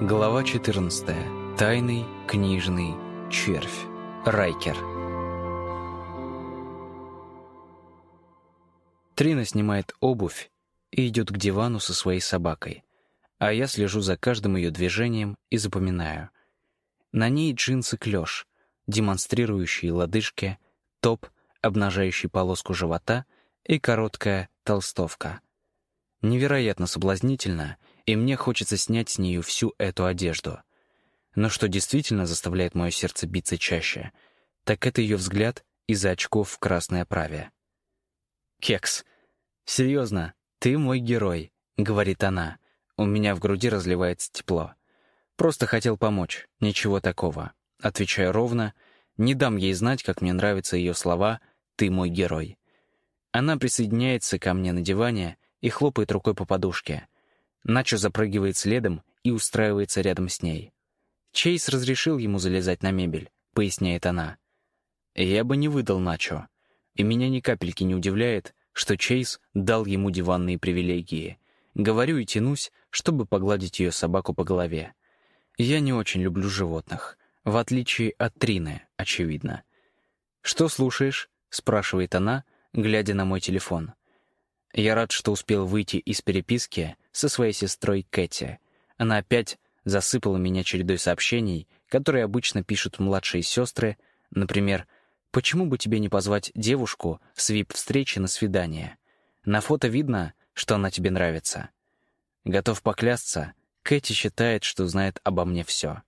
Глава 14. Тайный книжный червь. Райкер. Трина снимает обувь и идет к дивану со своей собакой, а я слежу за каждым ее движением и запоминаю. На ней джинсы клеш, демонстрирующие лодыжки, топ, обнажающий полоску живота и короткая толстовка. Невероятно соблазнительно — и мне хочется снять с нее всю эту одежду. Но что действительно заставляет мое сердце биться чаще, так это ее взгляд из-за очков в красной оправе. «Кекс, серьезно, ты мой герой», — говорит она. У меня в груди разливается тепло. «Просто хотел помочь, ничего такого». Отвечаю ровно, не дам ей знать, как мне нравятся ее слова «ты мой герой». Она присоединяется ко мне на диване и хлопает рукой по подушке. Начо запрыгивает следом и устраивается рядом с ней. Чейз разрешил ему залезать на мебель, поясняет она. Я бы не выдал Начо. И меня ни капельки не удивляет, что Чейз дал ему диванные привилегии. Говорю и тянусь, чтобы погладить ее собаку по голове. Я не очень люблю животных, в отличие от Трины, очевидно. «Что слушаешь?» — спрашивает она, глядя на мой телефон. Я рад, что успел выйти из переписки со своей сестрой Кэти. Она опять засыпала меня чередой сообщений, которые обычно пишут младшие сестры, например, «Почему бы тебе не позвать девушку с вип-встречи на свидание? На фото видно, что она тебе нравится». Готов поклясться, Кэти считает, что знает обо мне все.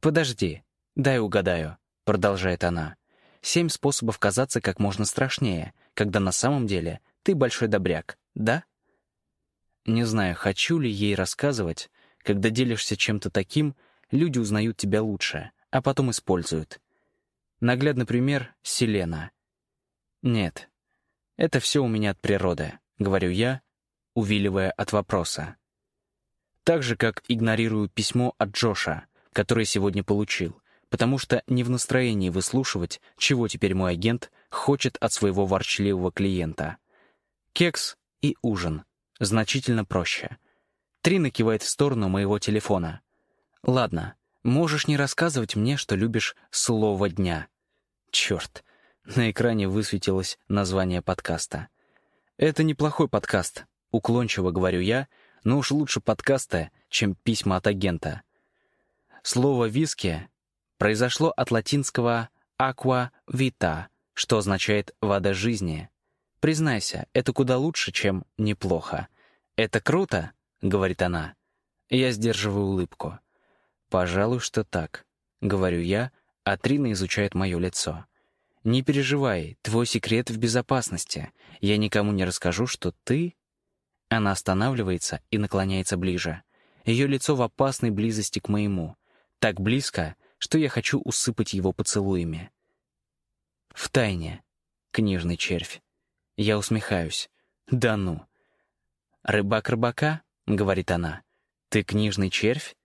«Подожди, дай угадаю», — продолжает она. «Семь способов казаться как можно страшнее, когда на самом деле ты большой добряк, да? Не знаю, хочу ли ей рассказывать, когда делишься чем-то таким, люди узнают тебя лучше, а потом используют. Наглядный пример — Селена. Нет, это все у меня от природы, говорю я, увиливая от вопроса. Так же, как игнорирую письмо от Джоша, которое сегодня получил, потому что не в настроении выслушивать, чего теперь мой агент хочет от своего ворчливого клиента. Кекс и ужин. Значительно проще. Трина кивает в сторону моего телефона. «Ладно, можешь не рассказывать мне, что любишь слово дня». Черт, на экране высветилось название подкаста. «Это неплохой подкаст», — уклончиво говорю я, но уж лучше подкаста, чем письма от агента. Слово «виски» произошло от латинского «aqua vita», что означает «вода жизни». Признайся, это куда лучше, чем неплохо. Это круто, говорит она. Я сдерживаю улыбку. Пожалуй, что так, говорю я, а Трина изучает мое лицо. Не переживай, твой секрет в безопасности. Я никому не расскажу, что ты... Она останавливается и наклоняется ближе. Ее лицо в опасной близости к моему. Так близко, что я хочу усыпать его поцелуями. В тайне, книжный червь. Я усмехаюсь. «Да ну!» «Рыбак рыбака?» — говорит она. «Ты книжный червь?»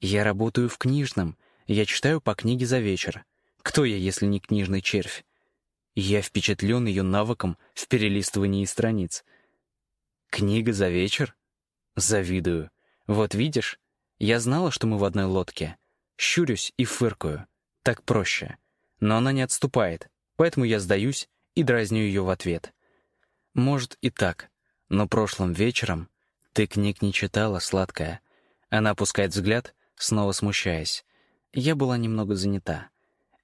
«Я работаю в книжном. Я читаю по книге за вечер. Кто я, если не книжный червь?» Я впечатлен ее навыком в перелистывании страниц. «Книга за вечер?» Завидую. Вот видишь, я знала, что мы в одной лодке. Щурюсь и фыркаю. Так проще. Но она не отступает, поэтому я сдаюсь и дразню ее в ответ. Может и так, но прошлым вечером ты книг не читала, сладкая. Она опускает взгляд, снова смущаясь. Я была немного занята.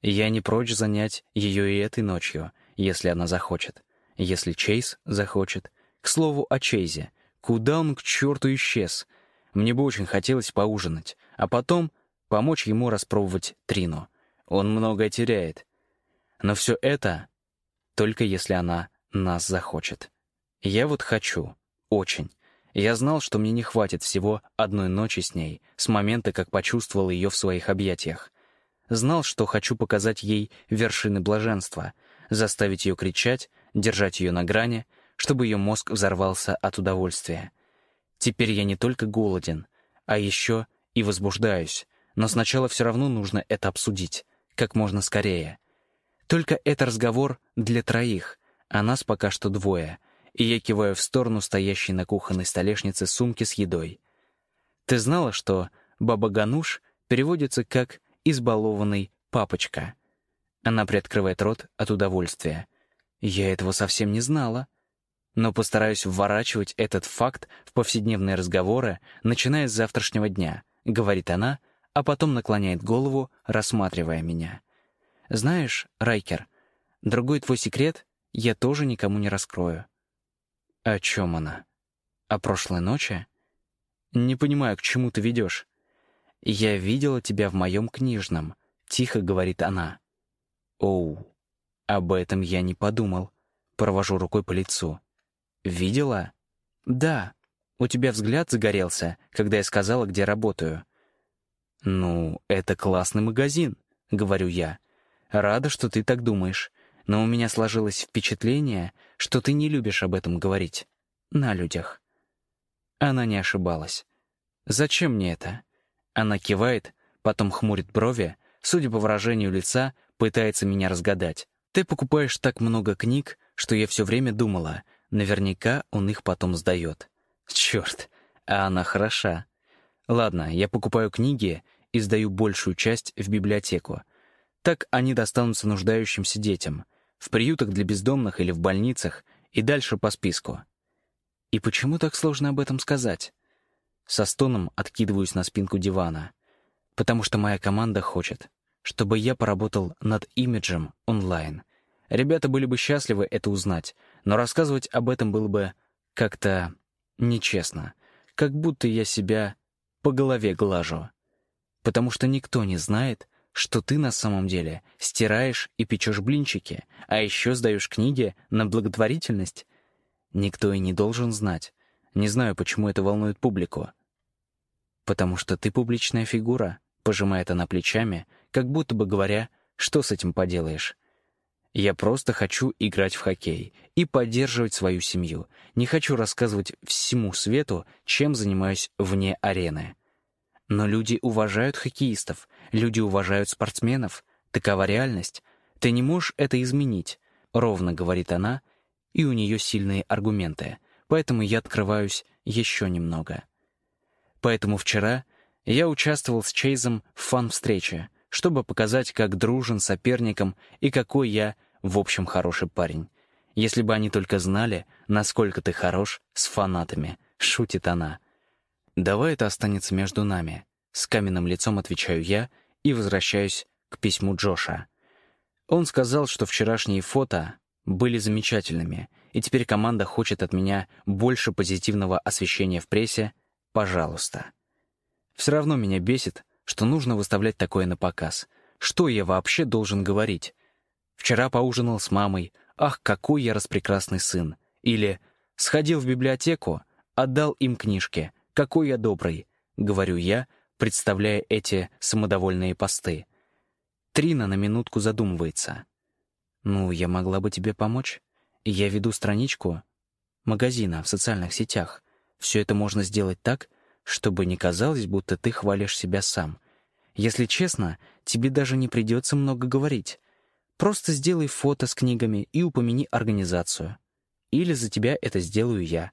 Я не прочь занять ее и этой ночью, если она захочет. Если Чейз захочет. К слову о Чейзе. Куда он к черту исчез? Мне бы очень хотелось поужинать, а потом помочь ему распробовать Трину. Он многое теряет. Но все это только если она нас захочет. Я вот хочу. Очень. Я знал, что мне не хватит всего одной ночи с ней, с момента, как почувствовал ее в своих объятиях. Знал, что хочу показать ей вершины блаженства, заставить ее кричать, держать ее на грани, чтобы ее мозг взорвался от удовольствия. Теперь я не только голоден, а еще и возбуждаюсь, но сначала все равно нужно это обсудить, как можно скорее. Только это разговор для троих, а нас пока что двое, и я киваю в сторону стоящей на кухонной столешнице сумки с едой. Ты знала, что «баба Гануш» переводится как «избалованный папочка». Она приоткрывает рот от удовольствия. Я этого совсем не знала. Но постараюсь вворачивать этот факт в повседневные разговоры, начиная с завтрашнего дня, говорит она, а потом наклоняет голову, рассматривая меня. Знаешь, Райкер, другой твой секрет я тоже никому не раскрою. О чем она? О прошлой ночи? Не понимаю, к чему ты ведешь. Я видела тебя в моем книжном, тихо говорит она. Оу, об этом я не подумал. Провожу рукой по лицу. «Видела?» «Да. У тебя взгляд загорелся, когда я сказала, где работаю». «Ну, это классный магазин», — говорю я. «Рада, что ты так думаешь. Но у меня сложилось впечатление, что ты не любишь об этом говорить. На людях». Она не ошибалась. «Зачем мне это?» Она кивает, потом хмурит брови, судя по выражению лица, пытается меня разгадать. «Ты покупаешь так много книг, что я все время думала, наверняка он их потом сдает. Черт, а она хороша. Ладно, я покупаю книги и сдаю большую часть в библиотеку. Так они достанутся нуждающимся детям, в приютах для бездомных или в больницах, и дальше по списку. И почему так сложно об этом сказать? Со стоном откидываюсь на спинку дивана. Потому что моя команда хочет, чтобы я поработал над имиджем онлайн. Ребята были бы счастливы это узнать, но рассказывать об этом было бы как-то нечестно, как будто я себя по голове глажу. Потому что никто не знает, что ты на самом деле стираешь и печешь блинчики, а еще сдаешь книги на благотворительность. Никто и не должен знать. Не знаю, почему это волнует публику. «Потому что ты публичная фигура», — пожимает она плечами, как будто бы говоря, что с этим поделаешь. Я просто хочу играть в хоккей и поддерживать свою семью. Не хочу рассказывать всему свету, чем занимаюсь вне арены. Но люди уважают хоккеистов, люди уважают спортсменов. Такова реальность. Ты не можешь это изменить, ровно говорит она, и у нее сильные аргументы. Поэтому я открываюсь еще немного. Поэтому вчера я участвовал с Чейзом в фан-встрече, чтобы показать, как дружен соперником и какой я, в общем, хороший парень. Если бы они только знали, насколько ты хорош с фанатами, шутит она. Давай это останется между нами. С каменным лицом отвечаю я и возвращаюсь к письму Джоша. Он сказал, что вчерашние фото были замечательными, и теперь команда хочет от меня больше позитивного освещения в прессе. Пожалуйста. Все равно меня бесит, что нужно выставлять такое на показ. Что я вообще должен говорить? Вчера поужинал с мамой. Ах, какой я распрекрасный сын. Или сходил в библиотеку, отдал им книжки. Какой я добрый, говорю я, представляя эти самодовольные посты. Трина на минутку задумывается. «Ну, я могла бы тебе помочь. Я веду страничку магазина в социальных сетях. Все это можно сделать так, чтобы не казалось, будто ты хвалишь себя сам. Если честно, тебе даже не придется много говорить. Просто сделай фото с книгами и упомяни организацию. Или за тебя это сделаю я.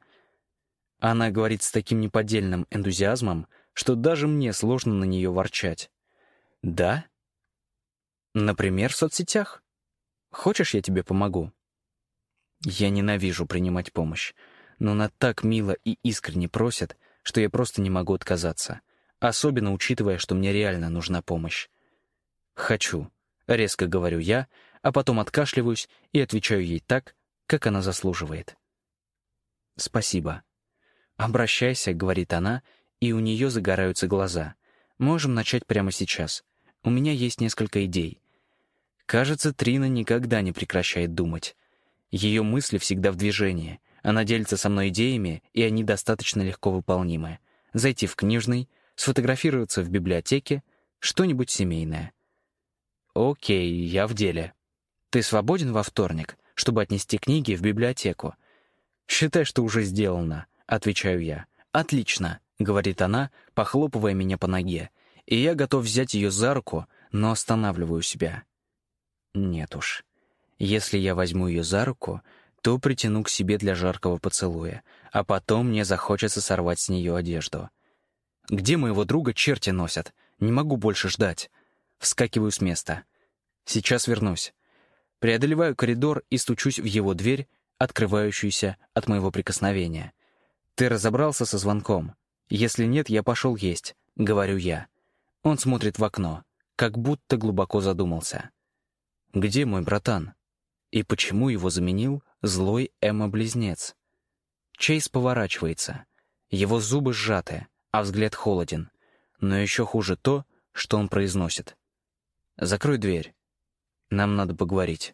Она говорит с таким неподдельным энтузиазмом, что даже мне сложно на нее ворчать. Да? Например, в соцсетях. Хочешь, я тебе помогу? Я ненавижу принимать помощь, но она так мило и искренне просит — что я просто не могу отказаться, особенно учитывая, что мне реально нужна помощь. «Хочу», — резко говорю я, а потом откашливаюсь и отвечаю ей так, как она заслуживает. «Спасибо». «Обращайся», — говорит она, и у нее загораются глаза. «Можем начать прямо сейчас. У меня есть несколько идей». Кажется, Трина никогда не прекращает думать. Ее мысли всегда в движении — она делится со мной идеями, и они достаточно легко выполнимы. Зайти в книжный, сфотографироваться в библиотеке, что-нибудь семейное. Окей, я в деле. Ты свободен во вторник, чтобы отнести книги в библиотеку? Считай, что уже сделано, отвечаю я. Отлично, говорит она, похлопывая меня по ноге. И я готов взять ее за руку, но останавливаю себя. Нет уж. Если я возьму ее за руку, то притяну к себе для жаркого поцелуя, а потом мне захочется сорвать с нее одежду. Где моего друга черти носят? Не могу больше ждать. Вскакиваю с места. Сейчас вернусь. Преодолеваю коридор и стучусь в его дверь, открывающуюся от моего прикосновения. «Ты разобрался со звонком? Если нет, я пошел есть», — говорю я. Он смотрит в окно, как будто глубоко задумался. «Где мой братан?» И почему его заменил злой Эмма-близнец? Чейз поворачивается. Его зубы сжаты, а взгляд холоден. Но еще хуже то, что он произносит. «Закрой дверь. Нам надо поговорить».